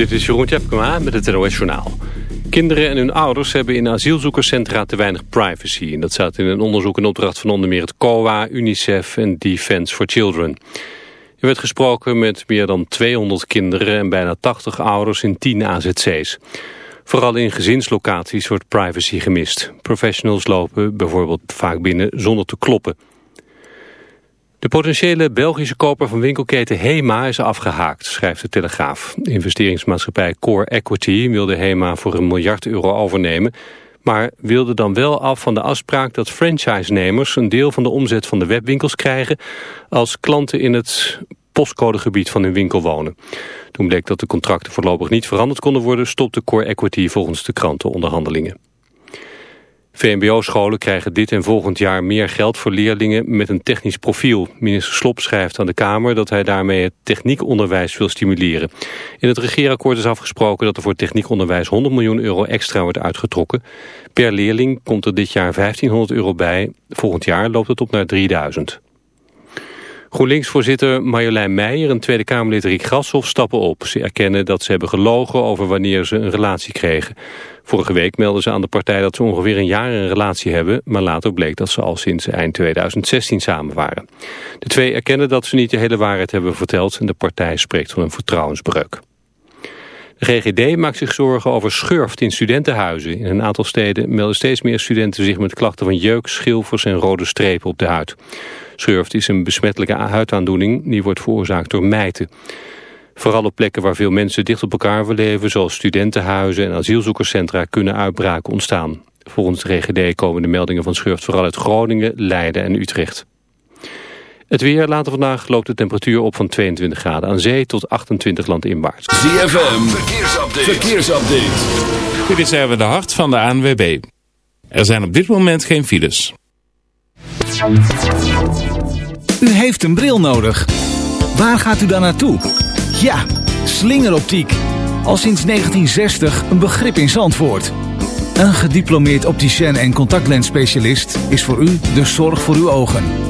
Dit is Jeroen Tjepkema met het NOS Journaal. Kinderen en hun ouders hebben in asielzoekerscentra te weinig privacy. En dat staat in een onderzoek in opdracht van onder meer het COA, UNICEF en Defence for Children. Er werd gesproken met meer dan 200 kinderen en bijna 80 ouders in 10 AZC's. Vooral in gezinslocaties wordt privacy gemist. Professionals lopen bijvoorbeeld vaak binnen zonder te kloppen. De potentiële Belgische koper van winkelketen HEMA is afgehaakt, schrijft de Telegraaf. De investeringsmaatschappij Core Equity wilde HEMA voor een miljard euro overnemen... maar wilde dan wel af van de afspraak dat franchise-nemers... een deel van de omzet van de webwinkels krijgen... als klanten in het postcodegebied van hun winkel wonen. Toen bleek dat de contracten voorlopig niet veranderd konden worden... stopte Core Equity volgens de kranten onderhandelingen. VMBO-scholen krijgen dit en volgend jaar meer geld voor leerlingen met een technisch profiel. Minister Slop schrijft aan de Kamer dat hij daarmee het techniekonderwijs wil stimuleren. In het regeerakkoord is afgesproken dat er voor techniekonderwijs 100 miljoen euro extra wordt uitgetrokken. Per leerling komt er dit jaar 1500 euro bij. Volgend jaar loopt het op naar 3000. GroenLinks-voorzitter Marjolein Meijer en Tweede Kamerlid Riek Grashoff stappen op. Ze erkennen dat ze hebben gelogen over wanneer ze een relatie kregen. Vorige week meldden ze aan de partij dat ze ongeveer een jaar een relatie hebben... maar later bleek dat ze al sinds eind 2016 samen waren. De twee erkennen dat ze niet de hele waarheid hebben verteld... en de partij spreekt van een vertrouwensbreuk. GGD maakt zich zorgen over schurft in studentenhuizen. In een aantal steden melden steeds meer studenten zich met klachten van jeuk, schilfers en rode strepen op de huid. Schurft is een besmettelijke huidaandoening die wordt veroorzaakt door mijten. Vooral op plekken waar veel mensen dicht op elkaar leven... zoals studentenhuizen en asielzoekerscentra kunnen uitbraken ontstaan. Volgens de GGD komen de meldingen van schurft vooral uit Groningen, Leiden en Utrecht. Het weer later vandaag loopt de temperatuur op van 22 graden aan zee tot 28 landinwaarts. ZFM, verkeersupdate. verkeersupdate. Dit is even de hart van de ANWB. Er zijn op dit moment geen files. U heeft een bril nodig. Waar gaat u dan naartoe? Ja, slingeroptiek. Al sinds 1960 een begrip in Zandvoort. Een gediplomeerd opticien en contactlensspecialist is voor u de zorg voor uw ogen.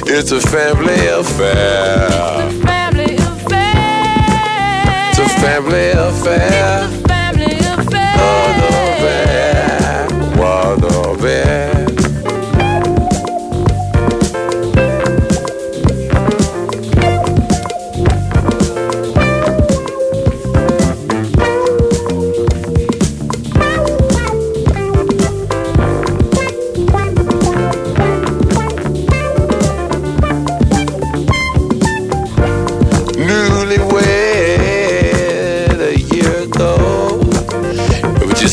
It's a family affair. It's a family affair. It's a family affair. It's a family affair. What a bear. What a bear.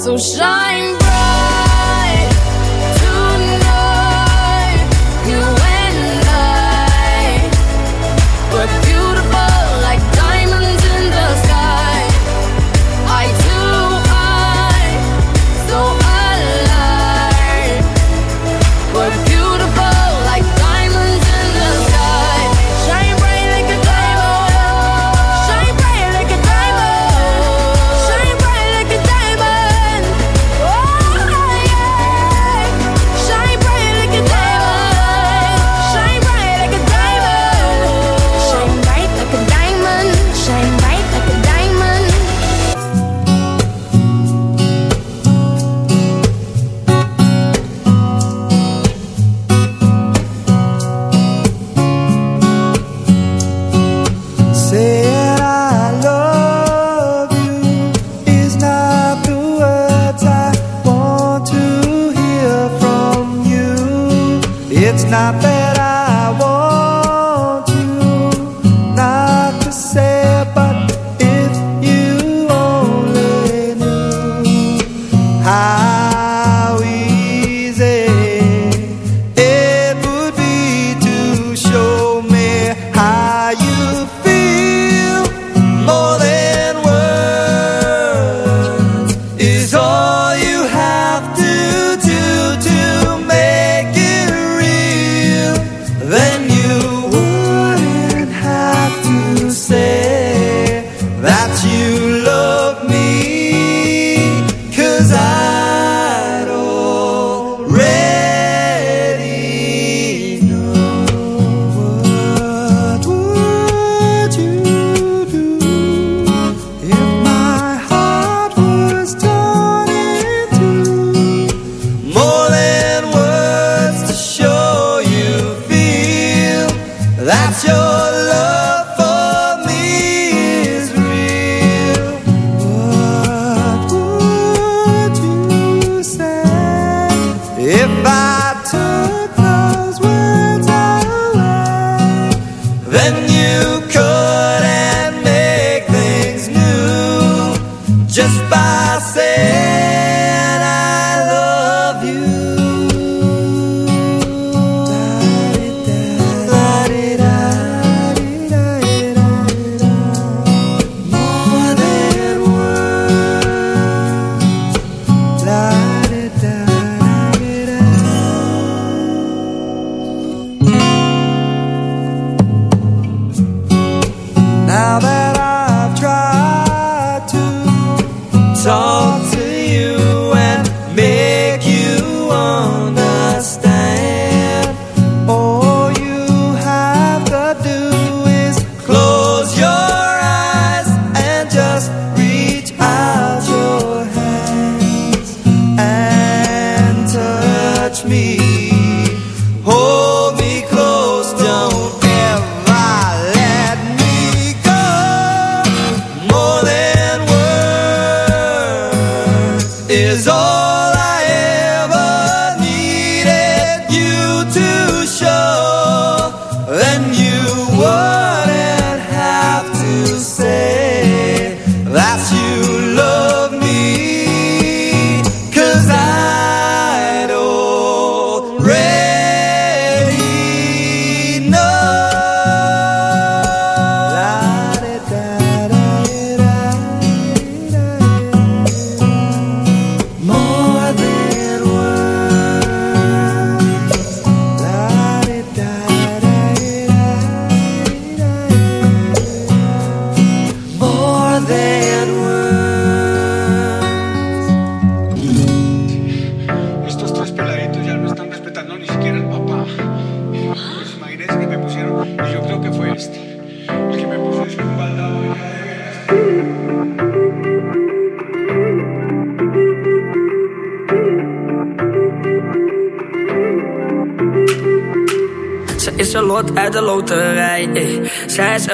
so scheint.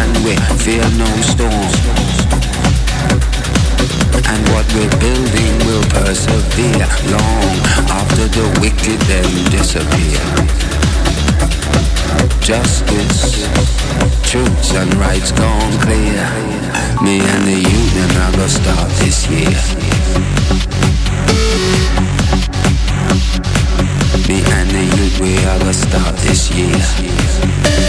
and we fear no storm. And what we're building will persevere long after the wicked then disappear. Justice, truths and rights gone clear. Me and the youth them are gonna start this year. Me and the youth we are gonna start this year.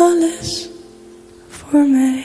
Alles voor mij.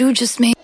you just made.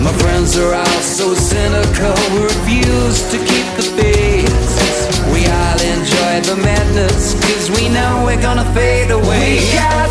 My friends are all so cynical, we refuse to keep the faith. We all enjoy the madness, cause we know we're gonna fade away. We got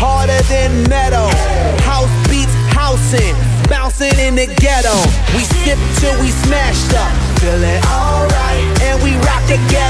harder than metal. House beats housing, bouncing in the ghetto. We sip till we smashed up, feeling alright, and we rock together.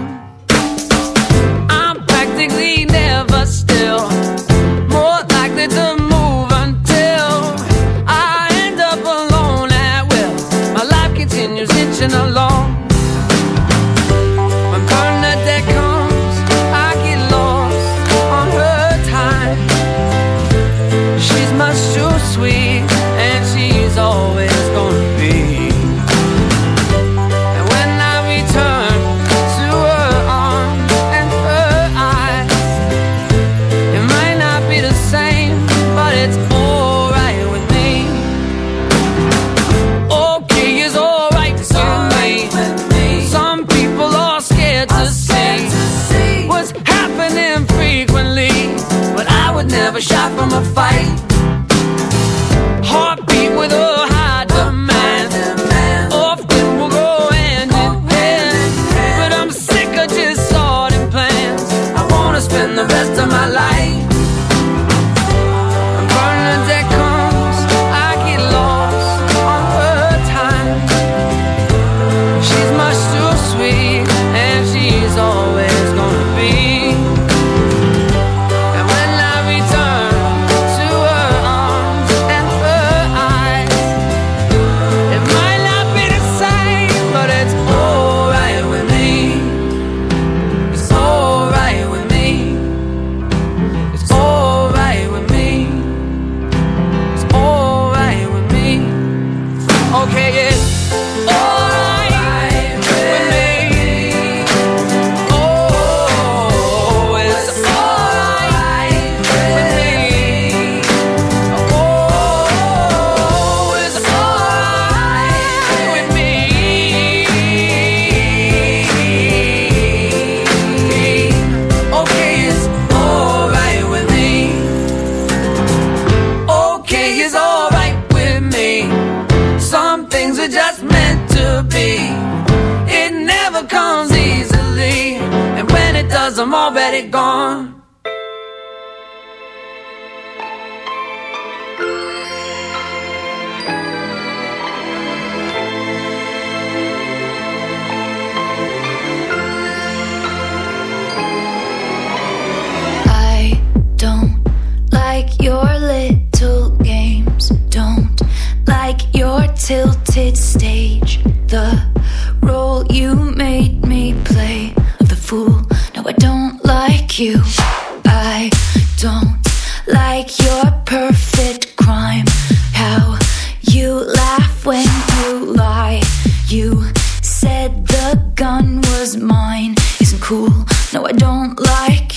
Don't like your tilted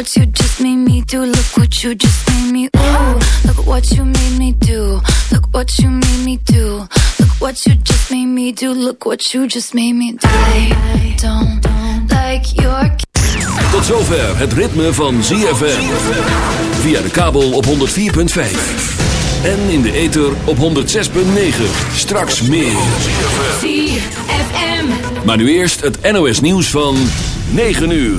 Look what you just made me do. Look what you just made me. Ooh, look what you made me do. Look what you made me do. Look what you just made me do. Look what you just made me do. I don't like your. Tot zover het ritme van ZFM. Via de kabel op 104.5. En in de ether op 106.9. Straks meer. ZFM. Maar nu eerst het NOS nieuws van 9 uur.